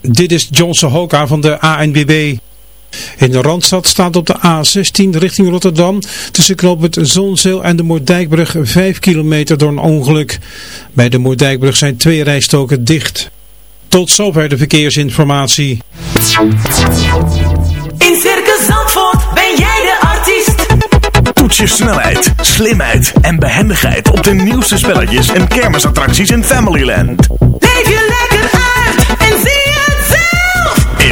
Dit is John Sohoka van de ANBB. In de Randstad staat op de A16 richting Rotterdam tussen knooppunt Zonzeel en de Moerdijkbrug 5 kilometer door een ongeluk. Bij de Moerdijkbrug zijn twee rijstoken dicht. Tot zover de verkeersinformatie. In Circus Zandvoort ben jij de artiest. Toets je snelheid, slimheid en behendigheid op de nieuwste spelletjes en kermisattracties in Familyland. Leef je lekker uit en zie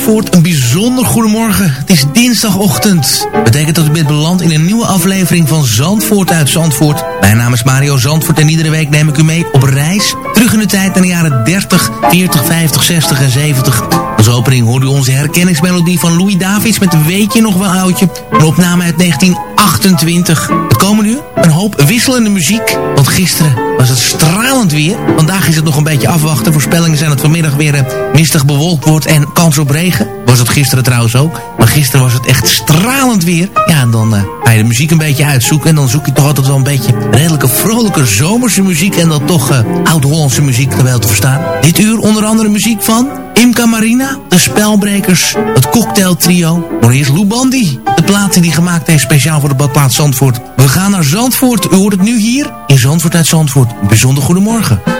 Zandvoort, een bijzonder goedemorgen. Het is dinsdagochtend. Betekent dat u bent beland in een nieuwe aflevering van Zandvoort uit Zandvoort. Mijn naam is Mario Zandvoort en iedere week neem ik u mee op reis. Terug in de tijd naar de jaren 30, 40, 50, 60 en 70. Als opening hoorde u onze herkenningsmelodie van Louis Davids met Weet je nog wel oudje? Een opname uit 1928. Het komen nu een hoop wisselende muziek. Want gisteren was het stralend weer. Vandaag is het nog een beetje afwachten. Voorspellingen zijn dat vanmiddag weer eh, mistig bewolkt wordt en kans op regen. Was het gisteren trouwens ook. Maar gisteren was het echt stralend weer. Ja, en dan uh, ga je de muziek een beetje uitzoeken. En dan zoek je toch altijd wel een beetje redelijke vrolijke zomerse muziek. En dan toch uh, oud-Hollandse muziek wel te verstaan. Dit uur onder andere muziek van Imca Marina, de Spelbrekers, het cocktailtrio. Maar eerst Lou Bandy, de plaat die gemaakt heeft speciaal voor de badplaats Zandvoort. We gaan naar Zandvoort. U hoort het nu hier in Zandvoort uit Zandvoort. Bijzonder goedemorgen.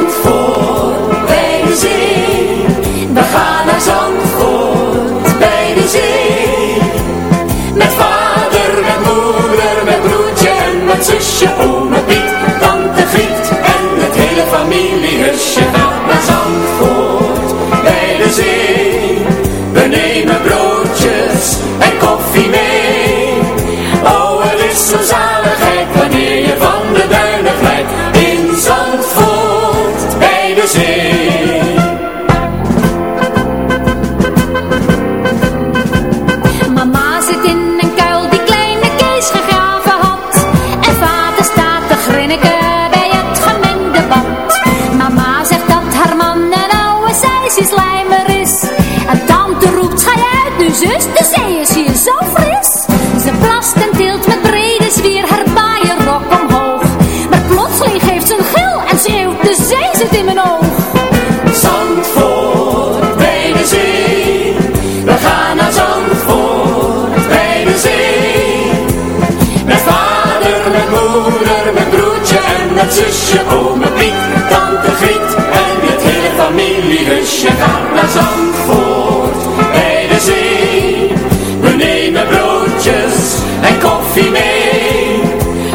Met zusje, ome Piet, tante Griet en het hele familiehusje gaat naar Zandvoort bij de zee. We nemen broodjes en koffie mee.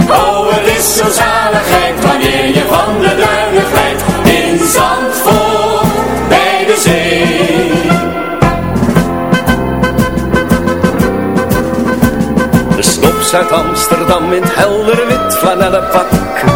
Oh, het is zo'n zaligheid wanneer je van de duinen glijdt in Zandvoort bij de zee. De snops uit Amsterdam in het heldere wit flanellen pak.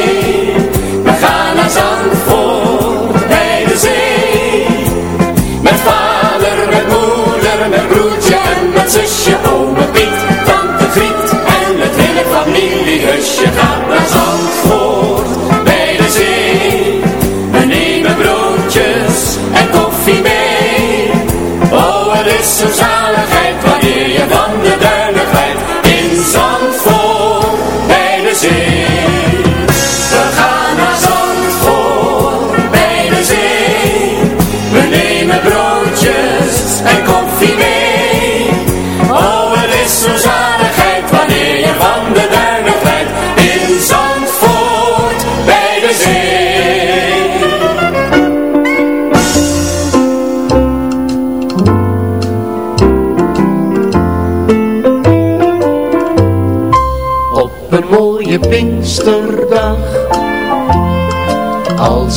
Familiehusje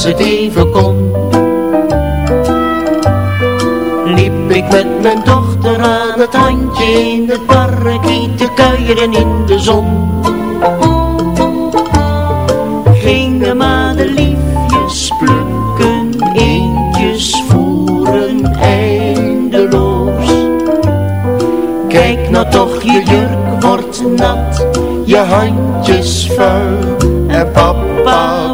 het even kon. Liep ik met mijn dochter aan het handje in het park, te kuieren in de zon. Gingen madeliefjes plukken, eentjes voeren eindeloos. Kijk nou toch, je jurk wordt nat je handjes vuil en papa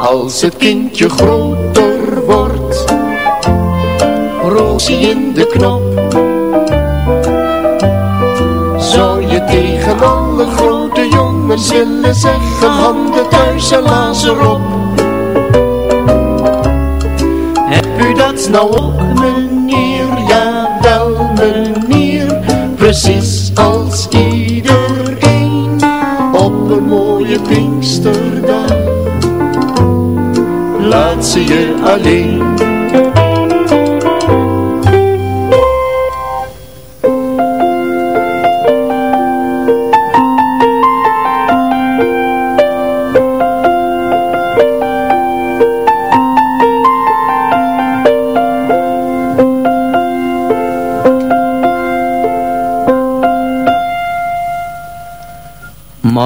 Als het kindje groter wordt, roos in de knop. Zou je tegen alle grote jongens willen zeggen, handen thuis en lazen op. Heb u dat nou ook meneer? Ja wel meneer, precies Pinksterdag. Laat ze je alleen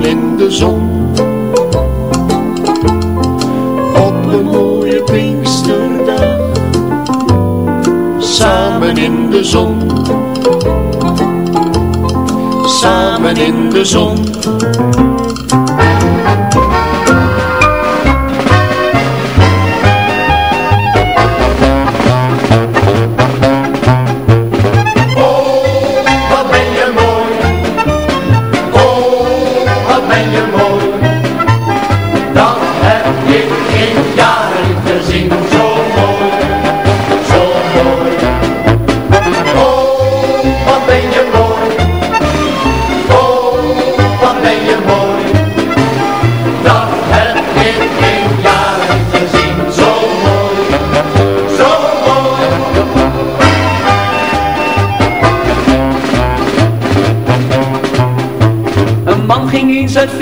In de zon. Op een mooie Pinksterdag. Samen in de zon. Samen in de zon.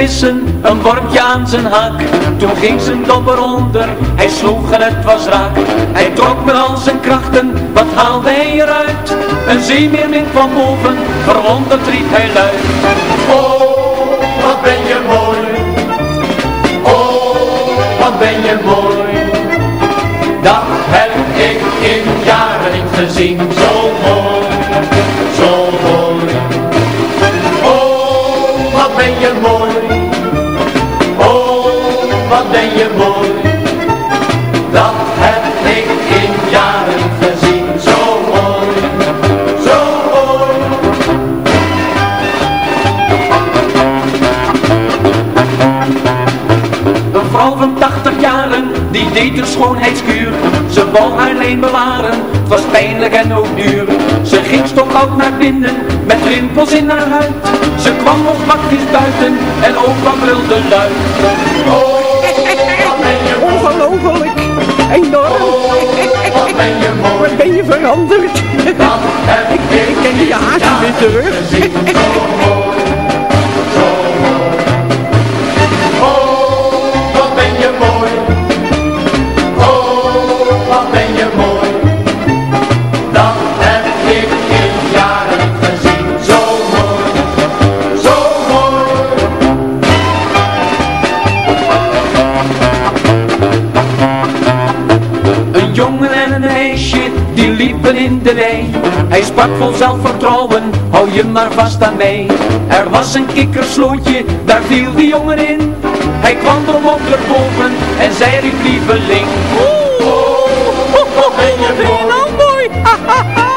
Een wormpje aan zijn hak. Toen ging zijn dobber onder, hij sloeg en het was raak. Hij trok met al zijn krachten, wat haalde hij eruit? Een zeemeermin van boven, verwonderd riep hij luid. Oh, wat ben je mooi. Oh, wat ben je mooi. Dat heb ik in jaren niet gezien, ben je mooi. Dat heb ik in jaren gezien, zo mooi, zo mooi. Een vrouw van 80 jaren, die deed een schoonheidskuur. Ze wou haar leen bewaren, het was pijnlijk en ook duur. Ze ging stokoud naar binnen, met rimpels in haar huid. Ze kwam nog bakjes buiten en ook wat wilde luid enorm. Wat ben je mooi. Wat veranderd. ik, ken je haast niet meer terug. Hij sprak vol zelfvertrouwen, hou je maar vast aan mij. Er was een kikkerslootje, daar viel die jongen in. Hij kwam er boven en zei riep lieveling. Oeh, oh, oh, oh, ben mooi?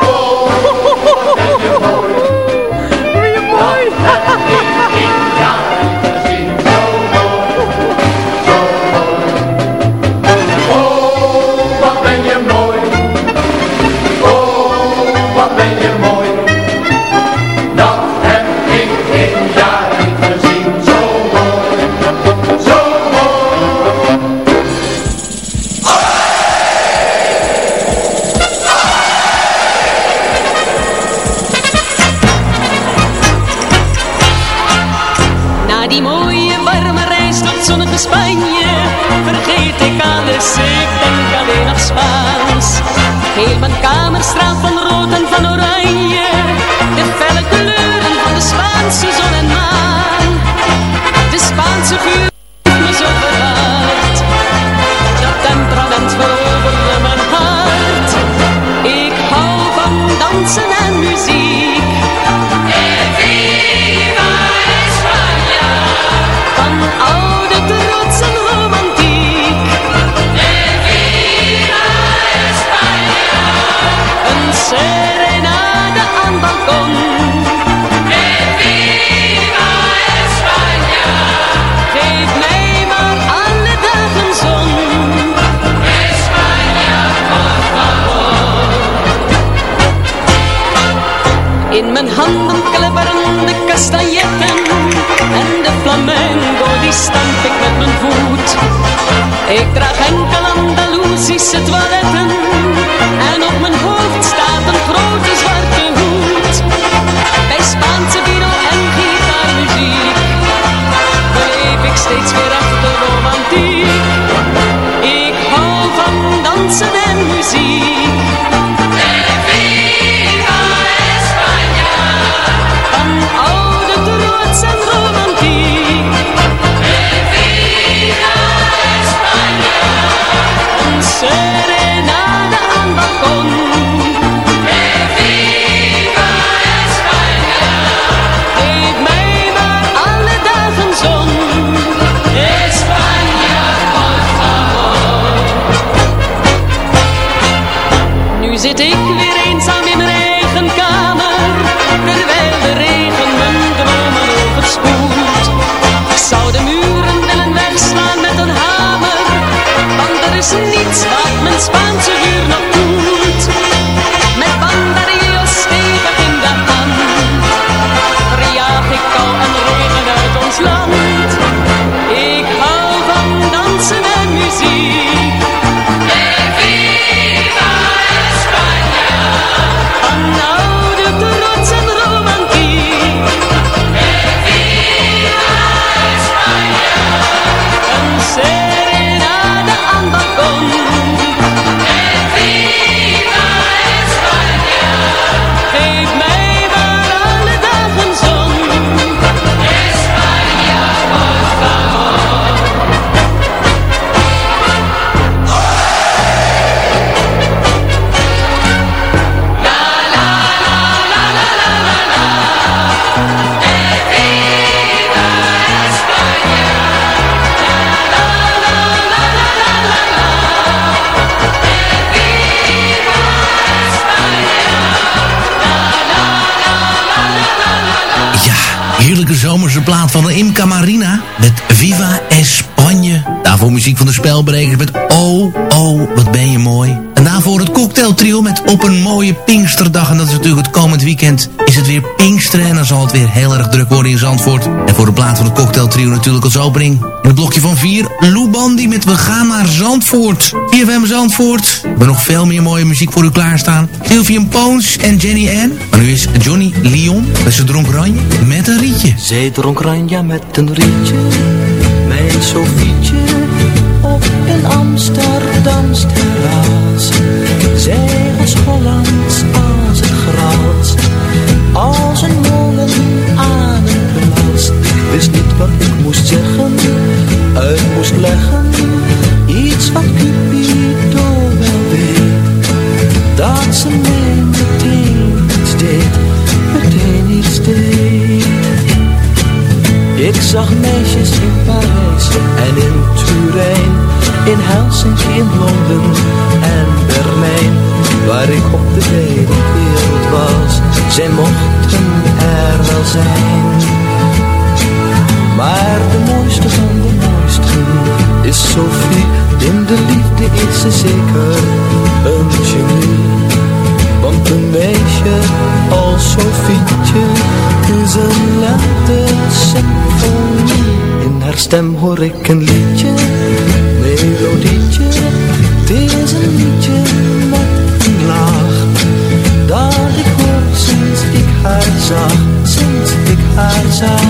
zit. Imca Marina met Viva España. Daarvoor muziek van de spelbrekers met cocktailtrio met Op een mooie Pinksterdag. En dat is natuurlijk het komend weekend is het weer Pinksteren. En dan zal het weer heel erg druk worden in Zandvoort. En voor de plaats van het cocktailtrio natuurlijk als opening. In het blokje van vier, Lou Bandy met We gaan naar Zandvoort. CFM Zandvoort. We hebben nog veel meer mooie muziek voor u klaarstaan. Sylvian Poons en Jenny Ann. Maar nu is Johnny Leon met zijn dronk ranje met een rietje. Zij dronk ranja met een rietje, mijn Sofietje, op een Amsterdams terras. Zij was Hollands als het gras, als een molen aan een plas. Wist niet wat ik moest zeggen, uit moest leggen, iets wat Cupido wel weet. Dat ze mij meteen iets deed, meteen iets deed. Ik zag meisjes in Parijs en in Turijn, in Helsinki, in Londen en Berlijn, waar ik op de hele wereld was. Zij mochten er wel zijn. Maar de mooiste van de mooisten is Sophie, in de liefde is ze zeker een genie. Want een meisje als Sofietje is een lente symfonie. In haar stem hoor ik een liedje, melodietje. Zag, sinds ik haar zag.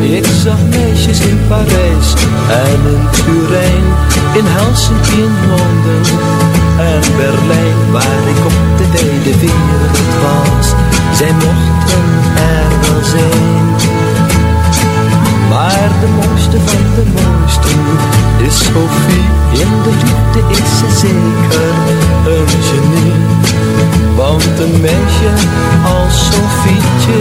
Ik zag meisjes in Parijs en in Turijn, in Helsinki, in Londen en Berlijn, waar ik op de wijde wereld was. Zij mochten er wel zijn. Maar de mooiste van de mooisten is Sophie. In de liefde is ze zeker een genie. Want een meisje als Sofietje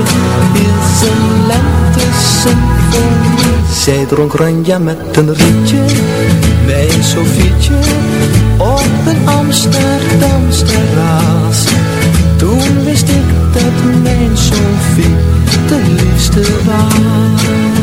is een lente symfonie. Zij dronk ranja met een rietje, mijn Sofietje, op een Amsterdams terras. Toen wist ik dat mijn Sofie de liefste was.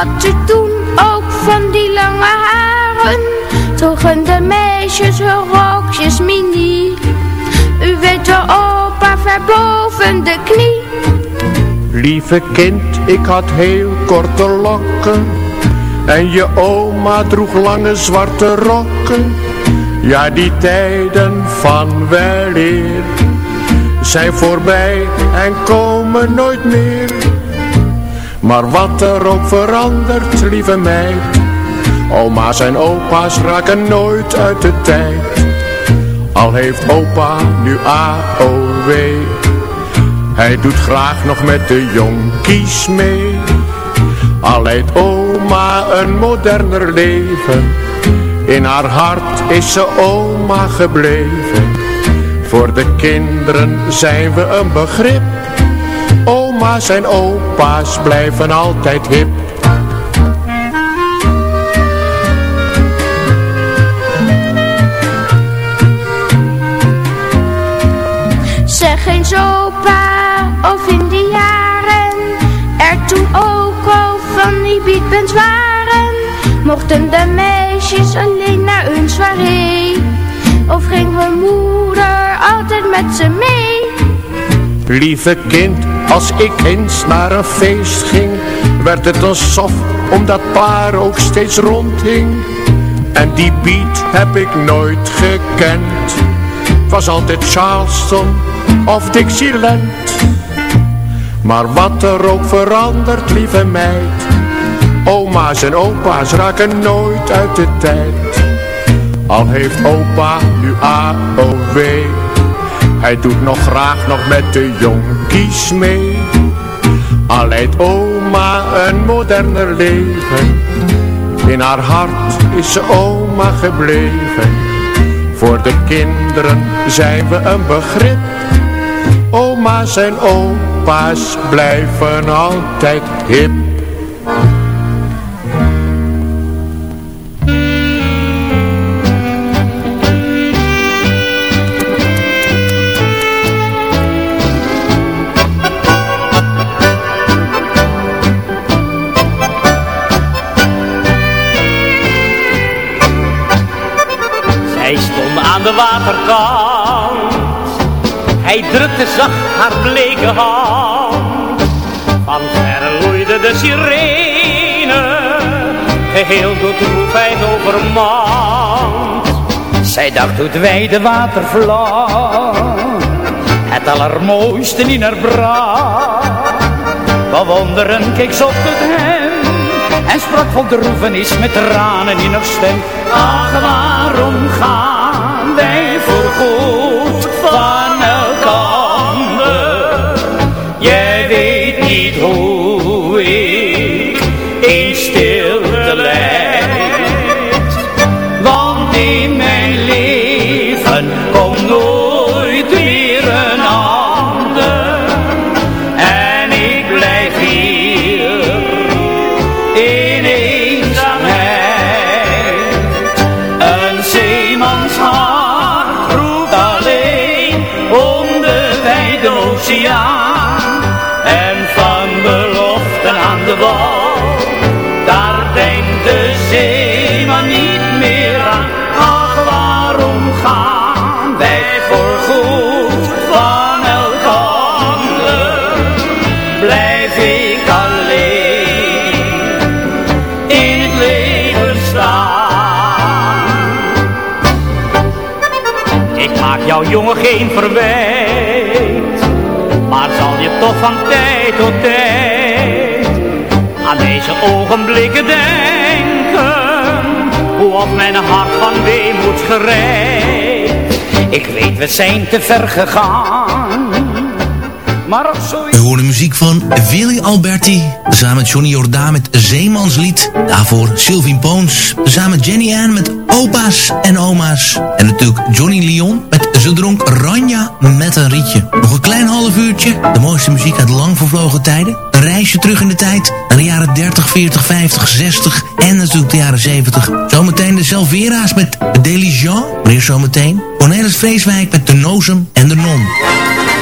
Had u toen ook van die lange haren. Droegen de meisjes hun rokjes mini. U weet wel opa, ver boven de knie. Lieve kind, ik had heel korte lokken En je oma droeg lange zwarte rokken Ja, die tijden van weleer Zijn voorbij en komen nooit meer Maar wat er ook verandert, lieve meid Oma's en opa's raken nooit uit de tijd Al heeft opa nu AOW hij doet graag nog met de jonkies mee. Al leidt oma een moderner leven. In haar hart is ze oma gebleven. Voor de kinderen zijn we een begrip. Oma's en opa's blijven altijd hip. Zeg eens opa, of in die jaren er toen ook al van die beatbands waren. Mochten de meisjes alleen naar hun soirée, of ging mijn moeder altijd met ze mee? Lieve kind, als ik eens naar een feest ging, werd het een sof, omdat paar ook steeds rondhing. En die beat heb ik nooit gekend. Was altijd Charleston of Dixieland. Maar wat er ook verandert, lieve meid. Oma's en opa's raken nooit uit de tijd. Al heeft opa nu AOW. Hij doet nog graag nog met de jonkies mee. Al leidt oma een moderner leven. In haar hart is ze oma gebleven. Voor de kinderen zijn we een begrip. Oma's en opa's blijven altijd hip. Waterkant. Hij drukte zacht haar bleke hand. Van ver loeide de sirene. Geheel door droefheid overmand. Zij dacht hoe het wijde watervlak. Het allermooiste in haar bracht. Bewonderen keek ze op tot hem en sprak vol droefenis met tranen in haar stem. Ach, waarom gaan wij voor Jou jongen geen verwijt, maar zal je toch van tijd tot tijd aan deze ogenblikken denken, hoe op mijn hart van weemoed gereid. Ik weet we zijn te ver gegaan, We horen muziek van Willy Alberti. Samen met Johnny Jordaan met Zeemanslied. Daarvoor Sylvie Poons. Samen met Jenny Ann met Opa's en Oma's. En natuurlijk Johnny Leon met Ze dronk Ranja met een rietje. Nog een klein half uurtje. De mooiste muziek uit lang vervlogen tijden. Een reisje terug in de tijd. Naar de jaren 30, 40, 50, 60 en natuurlijk de jaren 70. Zometeen de Selvera's met Daily Jean. Wanneer zometeen? Cornelis Vreeswijk met De Nozem en De Non.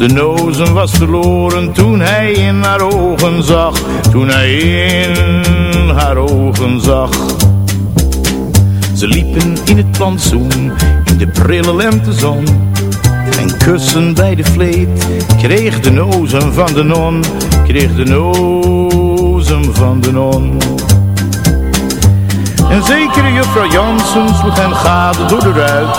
De nozen was verloren toen hij in haar ogen zag. Toen hij in haar ogen zag. Ze liepen in het plantsoen, in de prille lentezon. En kussen bij de vleet, kreeg de nozen van de non. Kreeg de nozen van de non. En zekere juffrouw Jansen sloeg hen gade door de ruit.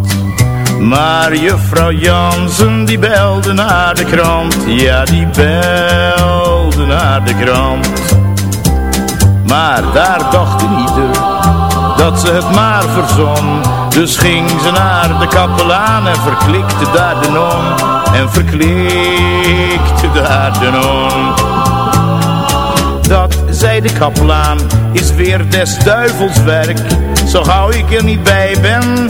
Maar juffrouw Jansen die belde naar de krant, ja die belde naar de krant. Maar daar dacht ieder dat ze het maar verzon. Dus ging ze naar de kapelaan en verklikte daar de non. En verklikte daar de non. Dat, zei de kapelaan, is weer des duivels werk. Zo gauw ik er niet bij ben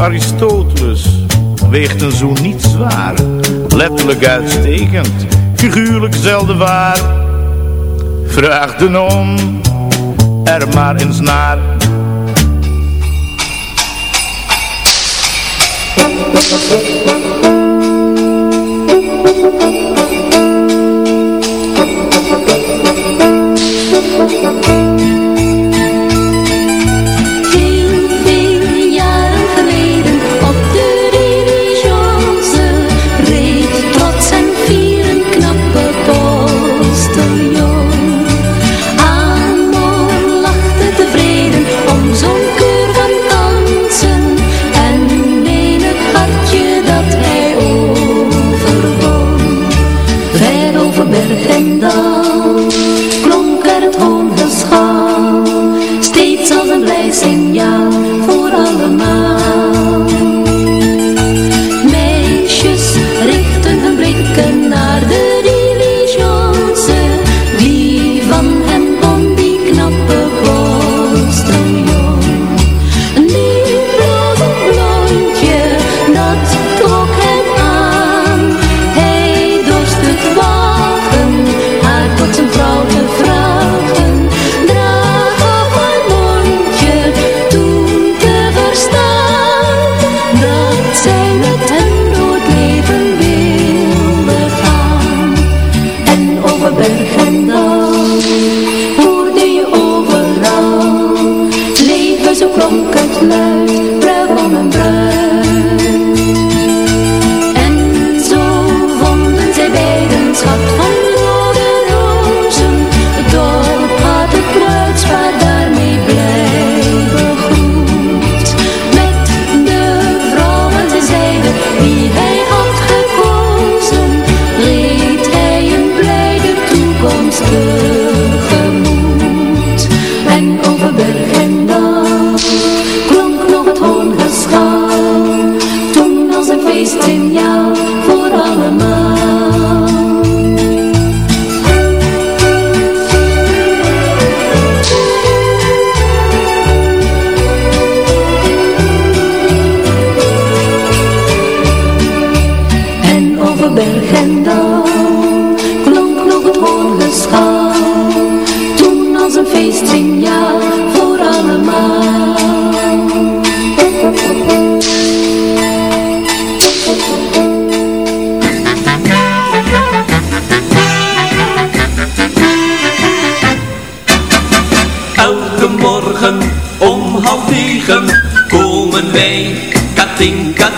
Aristoteles weegt een zoen niet zwaar. Letterlijk uitstekend, figuurlijk zelden waar. Vraag de non er maar eens naar.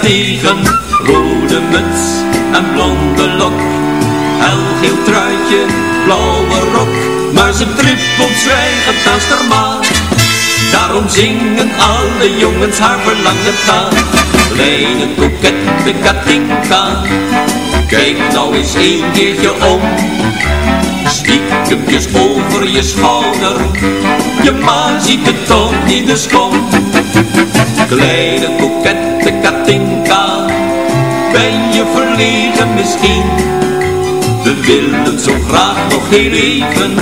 Tegen. Rode muts en blonde lok, helgeel truitje, blauwe rok. Maar ze trippelt zwijgend naast haar ma. Daarom zingen alle jongens haar verlangen na. Kleine kokette Katinka, kijk nou eens een keertje om. Stiekempjes over je schouder, je ma ziet het toch niet, dus kom. Kleine kokette ben je verlegen misschien? We willen zo graag nog heel even,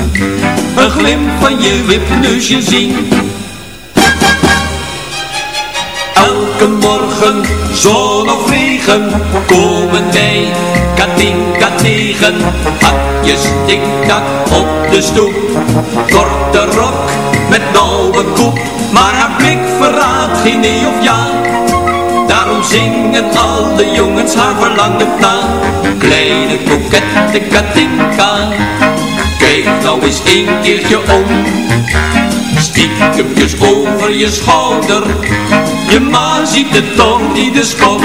een glimp van je wipneusje zien. Elke morgen, zon of regen, komen wij Katinka tegen. Hakjes tik-tak op de stoep, korte rok met nauwe koep. Maar haar blik verraadt geen nee of ja. Daarom zingen al de jongens haar verlangen na. Kleine kokette Katinka, kijk nou eens een keertje om. Stiekempjes over je schouder, je ma ziet het toch niet, dus kom.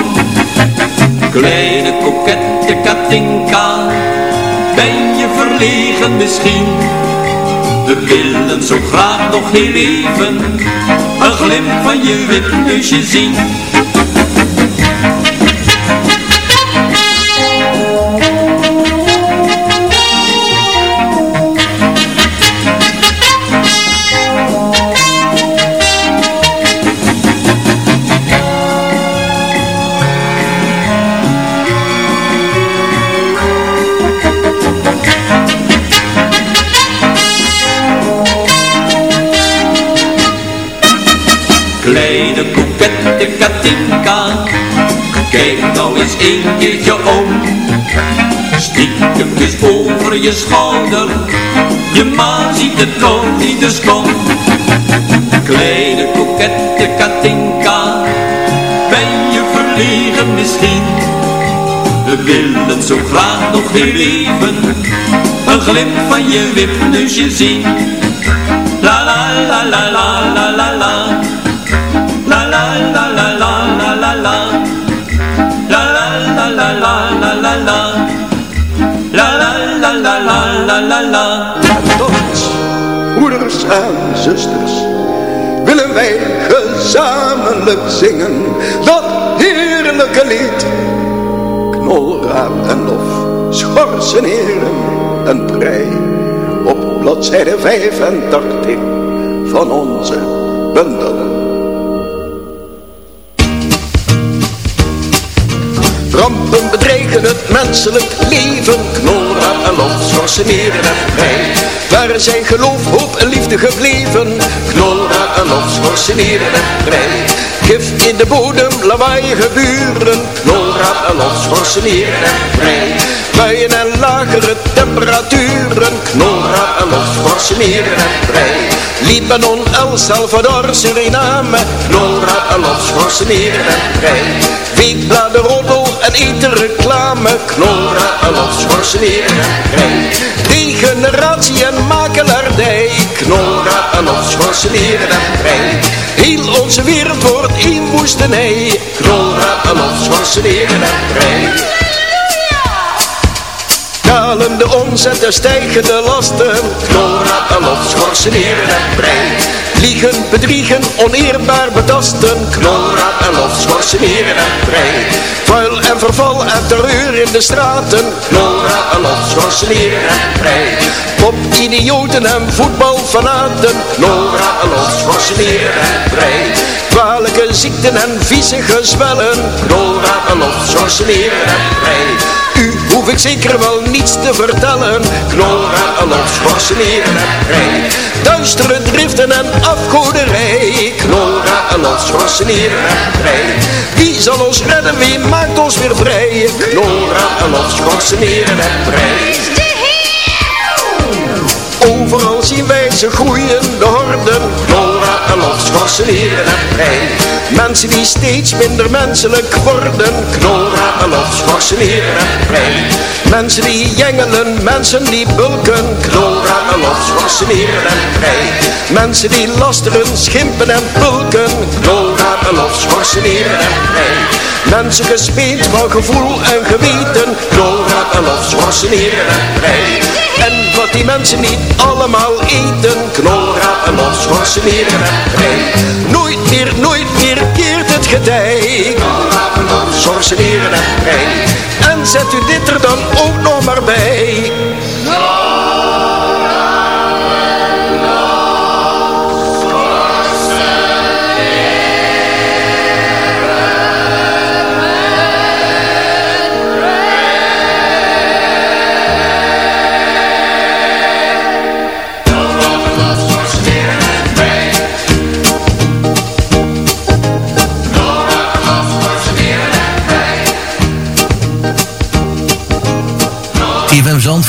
Kleine kokette Katinka, ben je verlegen misschien? We willen zo graag nog heel even, een glimp van je wipneusje zien. Een keertje om. Stiekempjes over je schouder, je ma ziet het toch niet, dus kom. Kleine kokette Katinka, ben je verlegen misschien? We willen zo graag nog heel even, een glimp van je wipneusje zien. La la la la la en zusters Willen wij gezamenlijk zingen Dat heerlijke lied. Knolraad en lof, schorsen heren en prei Op bladzijde 85 van onze bundel Rampen bedreigen het menselijk leven. Knolraad en heren en prei Waar zijn geloof, hoop en liefde gebleven? Knolraad en lof, schorsen heren en prei Gif in de bodem, lawaaiige buren. Knolraad en heren en prei Buien en lagere temperaturen. Knolraad en lof, schorsen heren en prei Libanon, El Salvador, Suriname. Knolraad en lof, schorsen heren en prei Weekbladen, roddel en etenreclame Knolraad en Degeneratie en makelaardij. Knolraad en lof, schorsen heren en Heel onze wereld wordt één woestenij. Knolraad en lof, schorsen heren en Dalende omzet en stijgende lasten. Knolraad en lof, schorsen heren en prei Liegen, bedriegen, oneerbaar betasten. Knolraad en lof, schorsen heren en prei Vuil en verval en terreur in de straten. Knolraad en lof, schorsen heren en prei Pop, idioten en voetbalfanaten. Knolraad en lof, schorsen heren en prei Kwalijke ziekten en vieze gezwellen. Knolraad en lof, schorsen heren en prei U hoef ik zeker wel niets te vertellen. Knolraad en heren en prei Duistere driften en afgoderij Knolraad en heren en prei Wie zal ons redden, wie maakt ons weer vrij? Knolraad en heren en prei Overal zien wij ze groeien, de horden, Lof, schorsen, heren en prei. Mensen die steeds minder menselijk worden, Knolra en lof, schorsen, heren en prei. Mensen die jengelen, mensen die bulken, knolraad en lof, schorseneren en prei. Mensen die lasteren, schimpen en pulken, knolraad en lof, schorseneren en prei. Mensen gespeeld van gevoel en geweten, knolraad en lof, schorseneren en prei. En wat die mensen niet allemaal eten, knolraad en lof, schorseneren en prei. Nooit meer, nooit meer keert het getij, knolraad en lof, schorseneren en. En zet u dit er dan ook nog maar bij.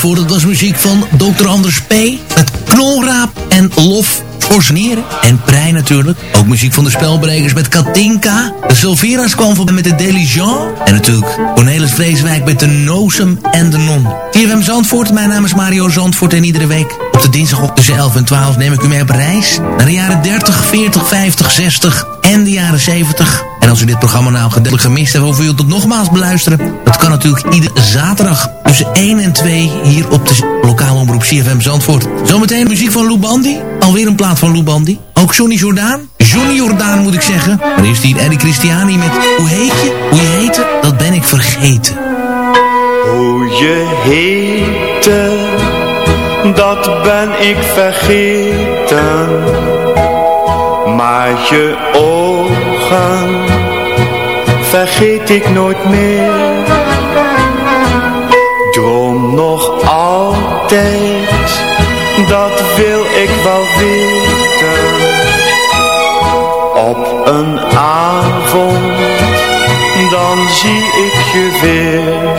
Dat was muziek van Dr. Anders P. Met knolraap en lof Forsneren en Prei natuurlijk. Ook muziek van de spelbrekers met Katinka. De Silvera's kwam voorbij met de Deligeant. En natuurlijk Cornelis Vreeswijk met de Nozem en de Non. TFM Zandvoort, mijn naam is Mario Zandvoort. En iedere week op de dinsdag op tussen 11 en 12 neem ik u mee op reis. Naar de jaren 30, 40, 50, 60 en de jaren 70. En als u dit programma nou gedeeltelijk gemist heeft of u wilt het nogmaals beluisteren... dat kan natuurlijk iedere zaterdag tussen 1 en 2 hier op de lokale omroep CFM Zandvoort. Zometeen muziek van Lou Bandy. Alweer een plaat van Lou Bandy. Ook Johnny Jordaan. Johnny Jordaan moet ik zeggen. Maar eerst hier Eddie Christiani met Hoe heet je? Hoe je heette? Dat ben ik vergeten. Hoe je heette, dat ben ik vergeten. Maar je ogen vergeet ik nooit meer. Droom nog altijd, dat wil ik wel weten. Op een avond, dan zie ik je weer.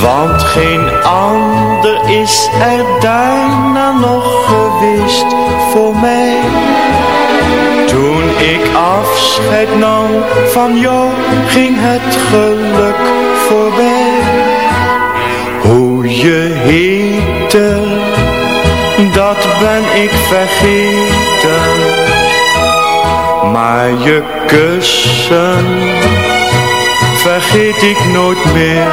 Want geen ander is er daarna nog geweest ik afscheid nam van jou, ging het geluk voorbij. Hoe je heette, dat ben ik vergeten. Maar je kussen vergeet ik nooit meer.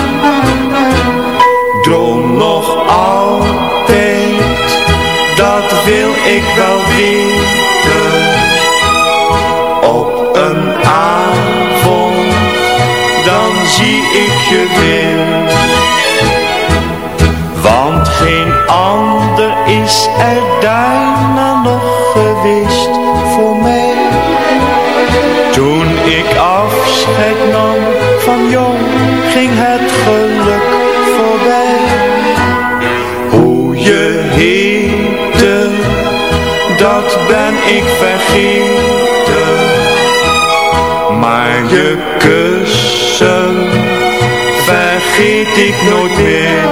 wil ik wel weten. Op een avond, dan zie ik je weer. Want geen ander is er daarna nog geweest voor mij. Toen ik afscheid nam van jou, ging het ben ik vergeten. Maar je kussen vergeet ik nooit meer.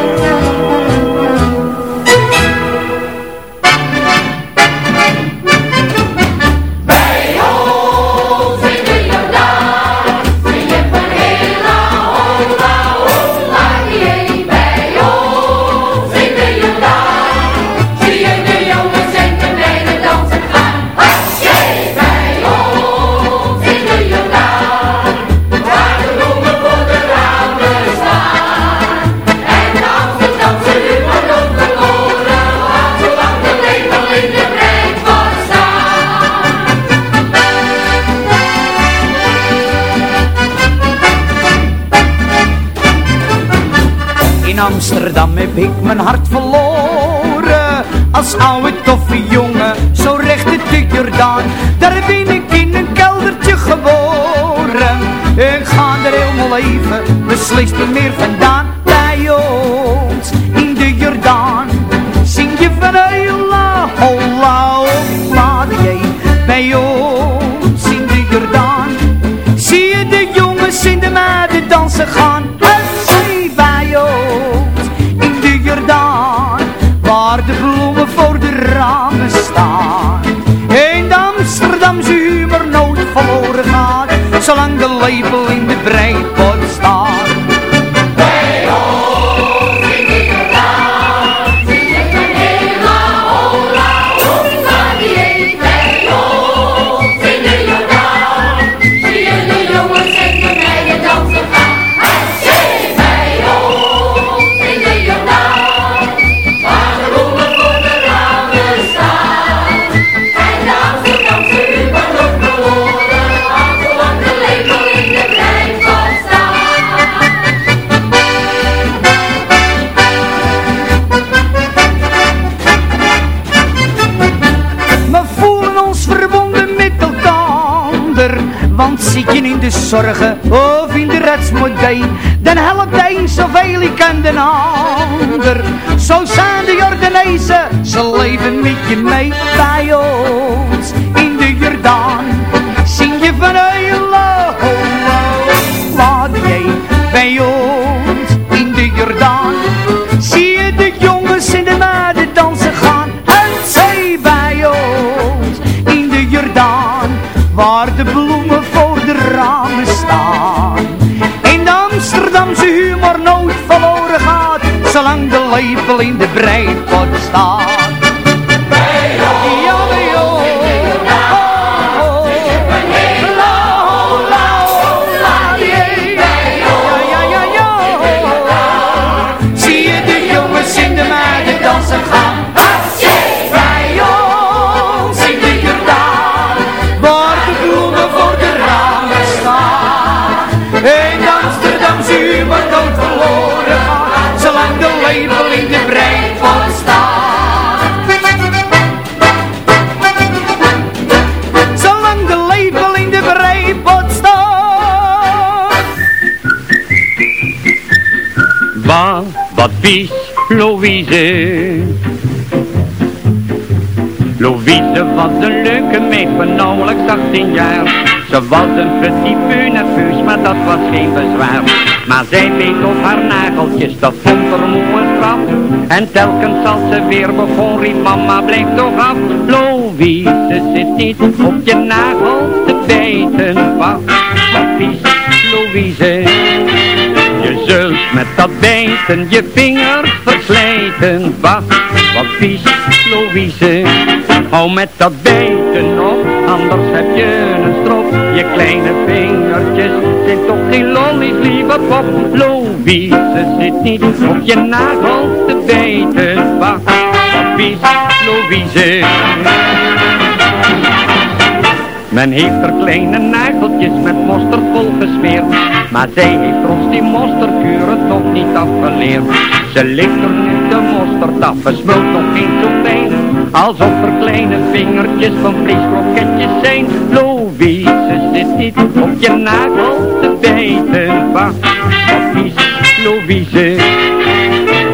Amsterdam heb ik mijn hart verloren. Als oude toffe jongen, zo recht de Jordaan. Daar ben ik in een keldertje geboren. Ik ga er helemaal even, beslist niet meer vandaan label je in de zorgen of in de redsmodee, dan helpt de een zoveel ik aan de ander. Zo zijn de Jordanezen, ze leven met je mee bij ons in de Jordaan. Zing je van laat je bij ons in de Jordaan. Lepel in de breipot staat. Wat, wat vies, Louise. Louise was een leuke meid van nauwelijks 18 jaar. Ze was een petit nerveus, maar dat was geen bezwaar. Maar zij beet op haar nageltjes, dat vond haar moe een straf. En telkens als ze weer begon, riep mama, blijf toch af. Louise zit niet op je nagels te bijten. Wat, wat vies, Louise. Met dat bijten je vingers verslijten. Wacht, wat vies, Louise. Hou met dat bijten op, anders heb je een strop. Je kleine vingertjes zijn toch geen lollies, lieve pop. Louise zit niet op je nagels te bijten. Wacht, wat vies, Louise. Men heeft er kleine nageltjes met mosterd vol gesmeerd. Maar zij heeft ons die mosterdkuren toch niet afgeleerd. Ze ligt er nu de mosterd af, smult nog zo fijn. Alsof er kleine vingertjes van vleeskroketjes zijn. Louise zit niet op je nagel te bijten. Wacht, vies, Louise.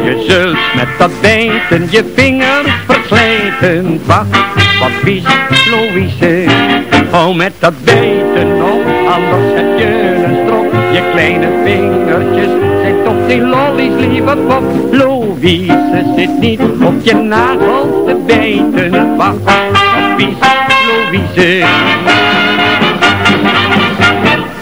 Je zult met dat bijten je vingers verslijten. Wacht, wat vies, Louise. Hou met dat bijten op, anders heb je een strop. Je kleine vingertjes zijn toch geen lollies, lieve pop. Louise zit niet op je nagel te bijten. Wacht, vies, Louise.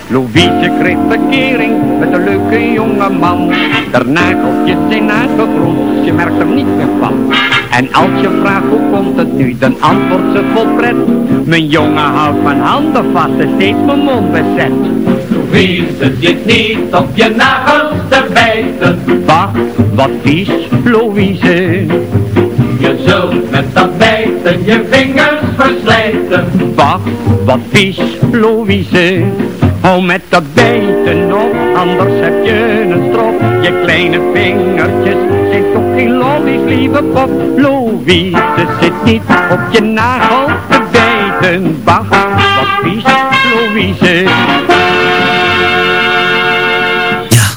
Louise kreeg verkering met een leuke jonge man. Der nageltjes zijn nagelgroen, je merkt er niet meer van. En als je vraagt hoe komt het nu, dan antwoordt ze vol pret. Mijn jongen houdt mijn handen vast en steeds mijn mond bezet. Louise zit niet op je nagels te bijten. Wacht, wat vies, Louise. Je zult met dat bijten je vingers verslijten. Wacht, wat vies, Louise. Hou met dat bijten op, anders heb je een strop. Je kleine vingertjes lollies, lieve pop. Louise zit niet op je nagel te bijten. Wacht, wat vies, Louise.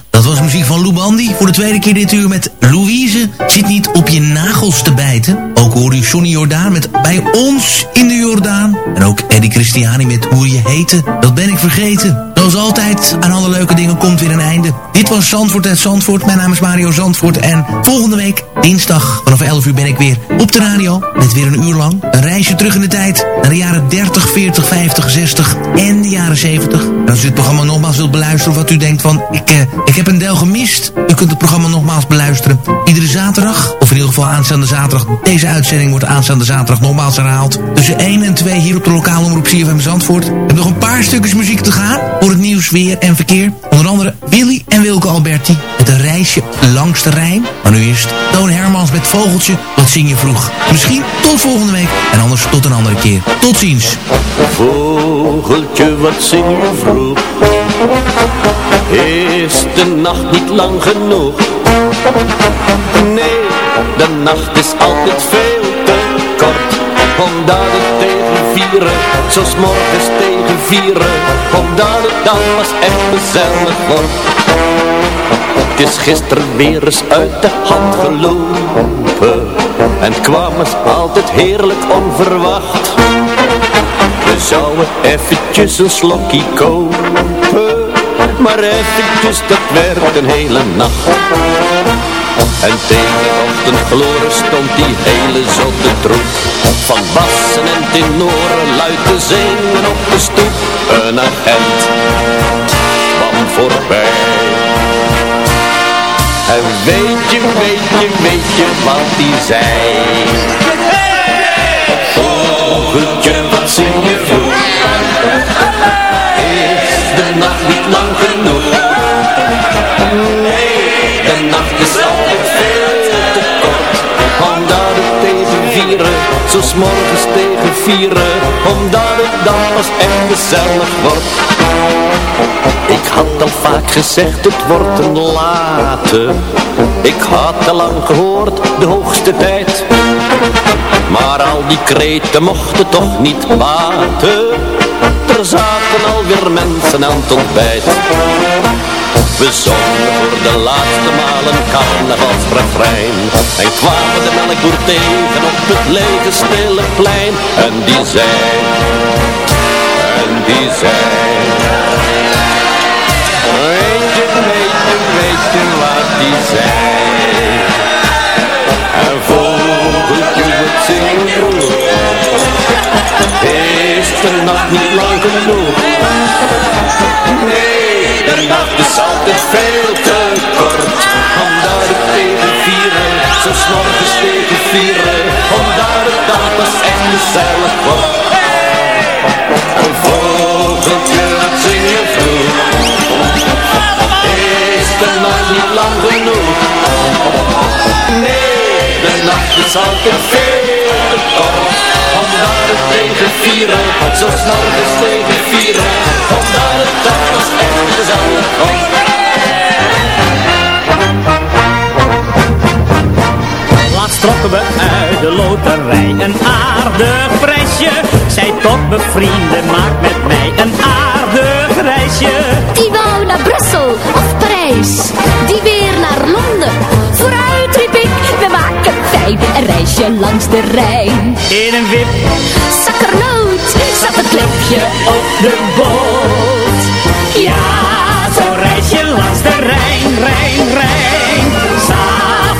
Dat was muziek van Lou Bandy. Voor de tweede keer dit uur met Louise. Zit niet op je nagels te bijten. Ook hoor u Johnny Jordaan met Bij ons in de Jordaan. En ook Eddie Christiani met Hoe je heette. Dat ben ik vergeten. Zoals altijd, aan alle leuke dingen komt weer een einde. Dit was Zandvoort uit Zandvoort. Mijn naam is Mario Zandvoort. En volgende week, dinsdag, vanaf 11 uur ben ik weer op de radio. Met weer een uur lang. Een reisje terug in de tijd. Naar de jaren 30, 40, 50, 60 en de jaren 70. En als u het programma nogmaals wilt beluisteren... wat u denkt van, ik, eh, ik heb een deel gemist... u kunt het programma nogmaals beluisteren. Iedere zaterdag, of in ieder geval aanstaande zaterdag... deze uitzending wordt aanstaande zaterdag nogmaals herhaald. Tussen 1 en 2 hier op de lokale omroep CFM Zandvoort. We hebben nog een paar stukjes muziek te gaan... het nieuws, weer en verkeer. Onder andere Willy en Wilke Alberti met een reisje langs de Rijn. Maar nu eerst Toon Hermans met Vogeltje, wat zing je vroeg. Misschien tot volgende week en anders tot een andere keer. Tot ziens. Vogeltje, wat zing je vroeg? Is de nacht niet lang genoeg? Nee, de nacht is altijd veel Omdat het tegen vieren, zoals morgens tegen vieren. Omdat het dan pas echt gezellig wordt Het is gisteren weer eens uit de hand gelopen. En het kwam eens altijd heerlijk onverwacht. We zouden eventjes een slokje kopen. Maar eventjes, dat werd een hele nacht. En tegen de ochtend verloren stond die hele zotte troep. Van bassen en tenoren luid te zingen op de stoep. Een agent kwam voorbij. En weet je, weet je, weet je wat die zei. Vogeltje, wat zing je Is de nacht niet lang zo morgens tegen vieren Omdat het dan pas echt gezellig wordt. Ik had al vaak gezegd, het wordt een late. Ik had al lang gehoord, de hoogste tijd. Maar al die kreten mochten toch niet baten. Er zaten alweer mensen aan het ontbijt we zongen voor de laatste maal een carnavalsrefrein. En kwamen de melkboer tegen op het lege stille plein. En die zei, en die zei Weet je, weet je, weet wat die zei. En vogeltje het zingen. vroeg Is de nacht niet lang genoeg Nee de nacht is altijd veel te kort. Omdat het tegen vieren, zo s'morgens tegen vieren. Omdat het dan pas echt gezellig wordt Een vogeltje dat zing je vroeg. Is de nacht niet lang genoeg? Nee, de nacht is altijd veel te kort Omdat het tegen vieren, zo s'morgens tegen vieren Omdat het dan pas echt gezellig wordt Laatst trokken we uit de loterij een aardig prijsje. Zij tot bevrienden, maakt met mij een aardig reisje. Die wou naar Brussel of Parijs, die weer naar Londen. Vooruit fijn een reisje langs de Rijn. In een wip, zakkernoot, zat het klepje op de boot. Ja, zo reis je langs de Rijn, Rijn, Rijn.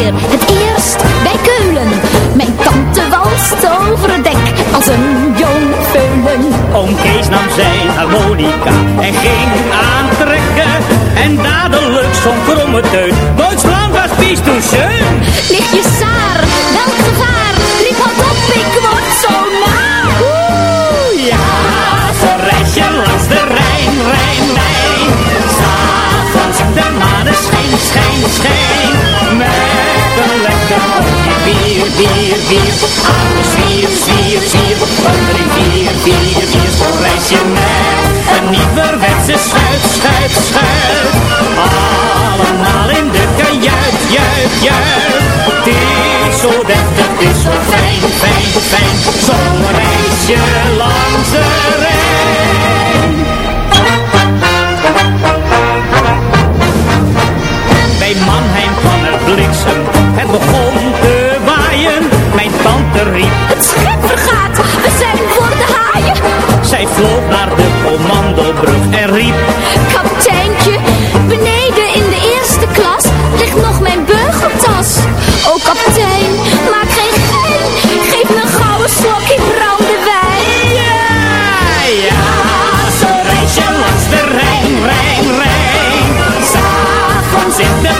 Het eerst bij Keulen. Mijn tante walst over het dek als een jong veulen. Oom Kees nam zijn harmonica en ging aantrekken. En dadelijk zong kromme teut. Duitsland was vies toe schön. Ligt je saar, welk gevaar? Ik word zo kopje bier, bier, bier. Alles vier, vier, vier. Onder in vier, vier, vier. Zo'n reisje met een nieuwerwetse schuit, schuit, schuit. Allemaal in de kajuit, juit, juit. Het is zo deftig, het is zo fijn, fijn, fijn. Zo'n reisje langs de Rijn. Riep, Het schip vergaat, we zijn voor de haaien. zij vloog naar de commandobrug en riep. Kapiteintje, beneden in de eerste klas ligt nog mijn beugeltas. O kapitein, maak geen gein, geef me een gouden slokje brandewijn. Ja, ja, zo'n reisje langs de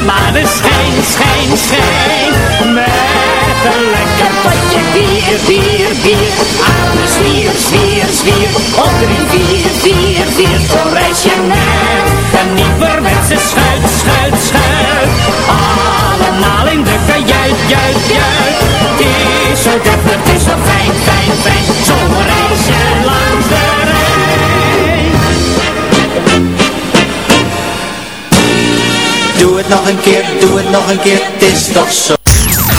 maneschijn, schijn, schijn. Met een potje bier, bier, bier. Alle zwier, zwier, zwier. Op drie, vier, vier, vier. Zo'n reisje met een nieuwerwetse schuit, schuit, schuit. Allemaal in de kajuit, juit, juit. Het is zo deftig, het is zo fijn, fijn, fijn. Zo'n reisje langs de Rijn. Doe het nog een keer, doe het nog een keer, het is toch zo.